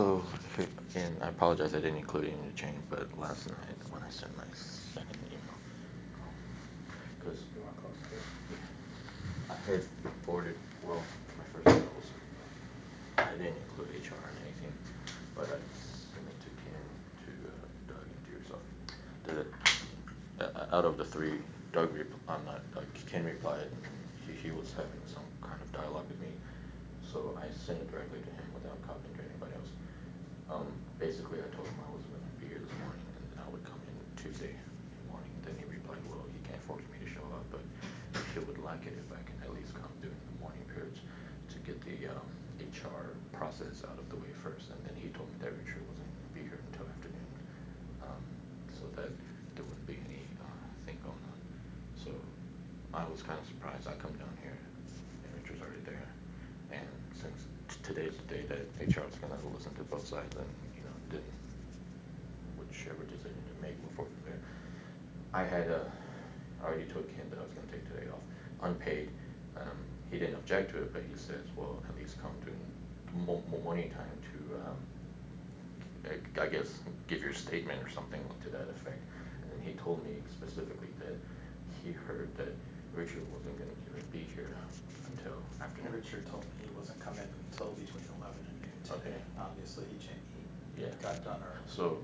So, and I apologize I didn't include it in the chain, but last night when I sent my second email, because? I had reported, well, my first email I didn't include HR in anything, but I sent it to Ken, to uh, Doug, and to yourself. The, uh, out of the three, Doug, I'm not, Ken replied, he, he was having some kind of dialogue with me, so I sent it directly to him without copying to anybody basically, I told him I wasn't gonna be here this morning, and then I would come in Tuesday morning, then he replied, well, he can't force me to show up, but he would like it if I can at least come during the morning periods to get the, um, HR process out of the way first, and then he told me that Richard wasn't gonna be here until afternoon. Um, so that there wouldn't be any, uh, thing going on, so I was kinda surprised, I come down here, and Richard's already there, and since today's the day that HR is gonna listen to both sides, and, whichever decision they make, forward from there. I had, uh, already told Ken that I was gonna take today off, unpaid, um, he didn't object to it, but he says, well, at least come during mo- morning time to, um, I guess, give your statement or something to that effect, and he told me specifically that he heard that Richard wasn't gonna be here until afternoon. Richard told me he wasn't coming until between eleven and noon Okay. today, obviously he cha- he Yeah. got done early. So,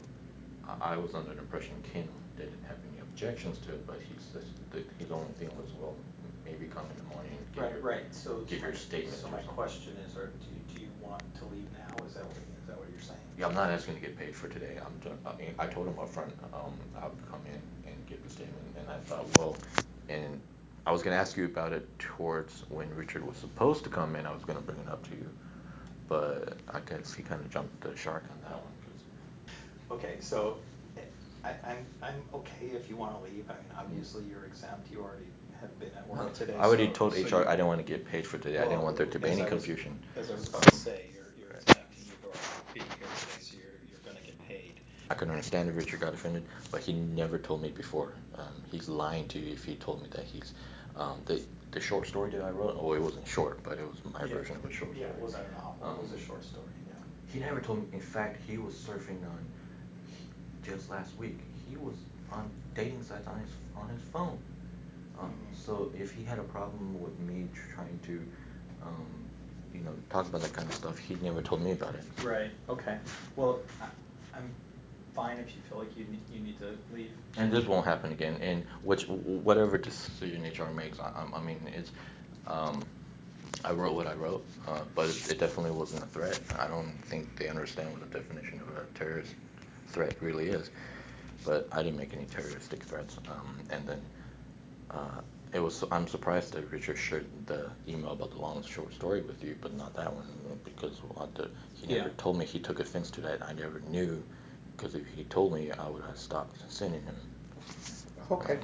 I, was under the impression Ken didn't have any objections to it, but he says that his only thing was, well, maybe come in the morning, give Right, your, right, so give your statement so or my something. question is, are, do you, do you want to leave now, is that what, is that what you're saying? Yeah, I'm not asking to get paid for today, I'm ju- I mean, I told him upfront, um, I would come in and give the statement, and I thought, well, and I was gonna ask you about it towards when Richard was supposed to come in, I was gonna bring it up to you, but I guess he kinda jumped the shark on that one, Okay, so, I, I'm, I'm okay if you wanna leave, I mean, obviously you're exempt, you already have been at work today, I already so- told so HR you- I didn't wanna get paid for today, I didn't Well, want there to be as any I was- confusion. As I was about to say, you're, you're exempt and you've already been here today, so you're, you're gonna get paid. I can understand if Richard got offended, but he never told me before, um, he's lying to you if he told me that he's, um, the, the short story that I wrote, oh, it wasn't short, but it was my Yeah. version of a short story. Yeah, it wasn't a novel, it was Um, a short story, yeah. He never told me, in fact, he was surfing on, just last week, he was on dating sites on his, on his phone. Um, so if he had a problem with me trying to, um, you know, talk about that kind of stuff, he never told me about it. Right, okay, well, I, I'm fine if you feel like you ne- you need to leave. And this won't happen again, and which, whatever decision HR makes, I, I mean, it's, um, I wrote what I wrote, uh, but it definitely wasn't a threat, I don't think they understand what the definition of a terrorist threat really is, but I didn't make any terroristic threats, um, and then, uh, it was, I'm surprised that Richard shared the email about the long short story with you, but not that one, because what the, he never Yeah. told me he took offense to that, I never knew, cause if he told me, I would have stopped sending him. Okay,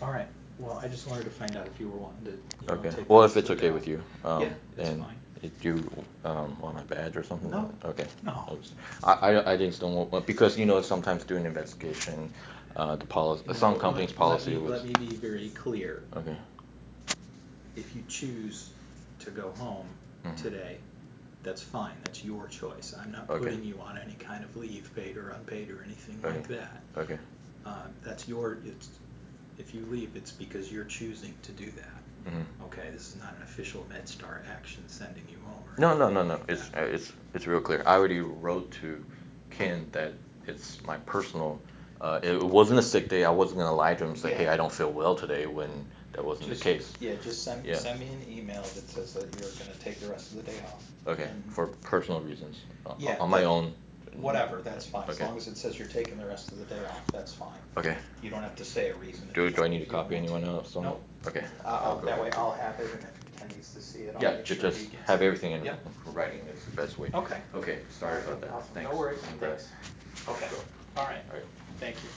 alright, well, I just wanted to find out if you were wanting to, you know, Okay, take well, if it's okay off. with you, um, Yeah, it's and fine. Do you, um, want my badge or something? No, Okay. no. I, I, I just don't want, because, you know, sometimes doing investigation, uh, the policy, some No, company's policy Let me, was. let me be very clear. Okay. If you choose to go home Mhm. today, that's fine, that's your choice, I'm not Okay. putting you on any kind of leave, paid or unpaid or anything Okay. like that. Okay. Uh, that's your, it's, if you leave, it's because you're choosing to do that. Mhm. Okay, this is not an official MedStar action sending you home No, no, no, no, like it's, that. it's, it's real clear, I already wrote to Ken that it's my personal, uh, it wasn't a sick day, I wasn't gonna lie to him and say, hey, I don't feel well today, when that wasn't the case. Yeah, just send, Yeah. send me an email that says that you're gonna take the rest of the day off. Okay, and- for personal reasons, Yeah, on my own. Whatever, that's fine, Okay. as long as it says you're taking the rest of the day off, that's fine. Okay. You don't have to say a reason Do, do I need to if you don't copy anyone else it? Nope. Okay. Uh, I'll, go that way ahead. I'll have it, and if Ken needs to see it, I'll Yeah, make ju- sure just gets have it. everything in writing, it's the best way. Okay. Okay, sorry about that, awesome. thanks. No worries, thanks. Okay, alright, Alright. thank you.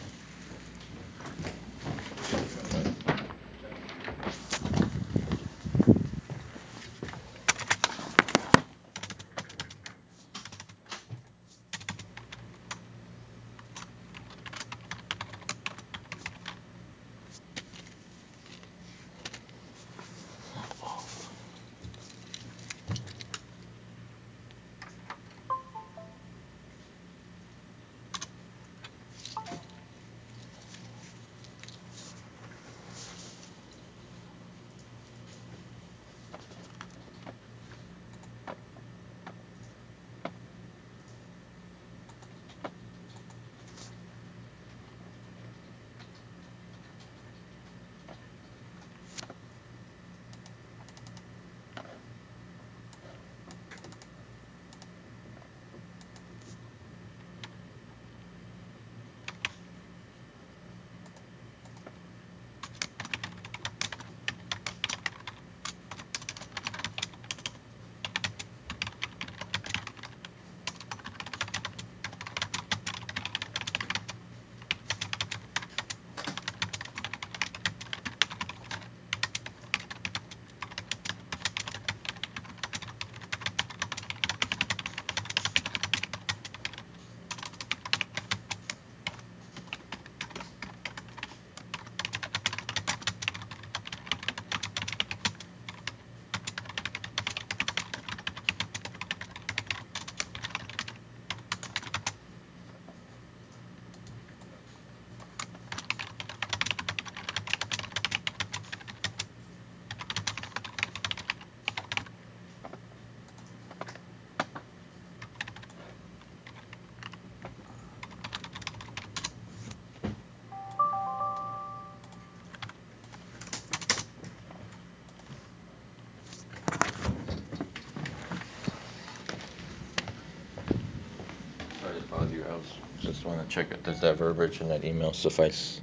Just wanna check, it. does that verbiage in that email suffice?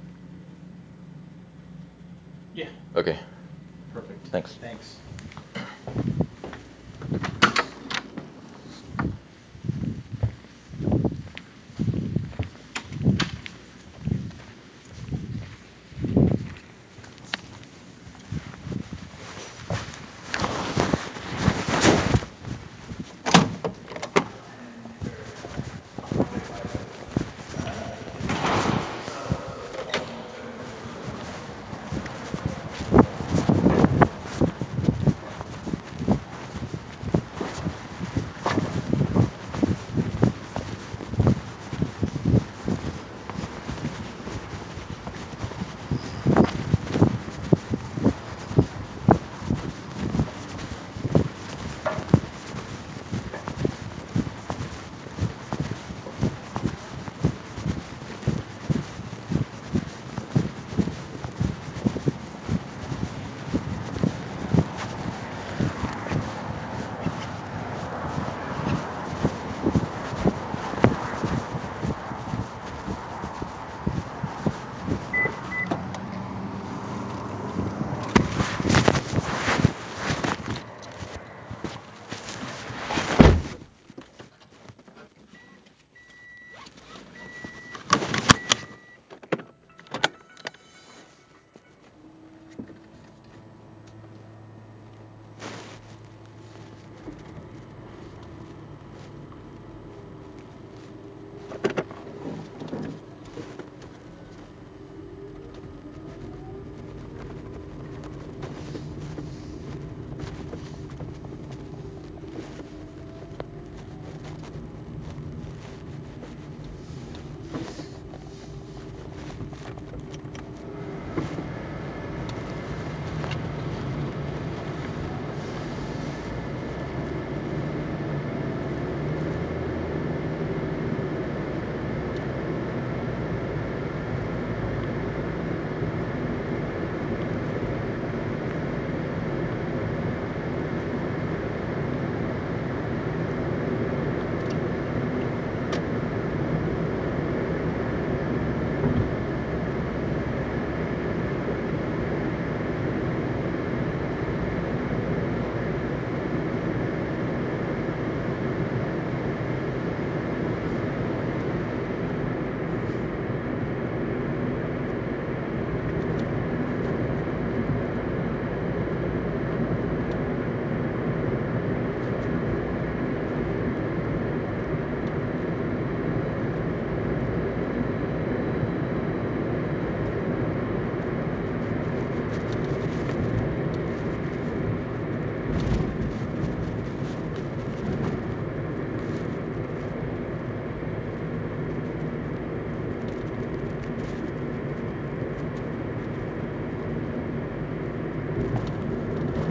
Yeah, Okay, perfect. Thanks. Thanks.